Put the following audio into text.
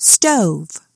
stove.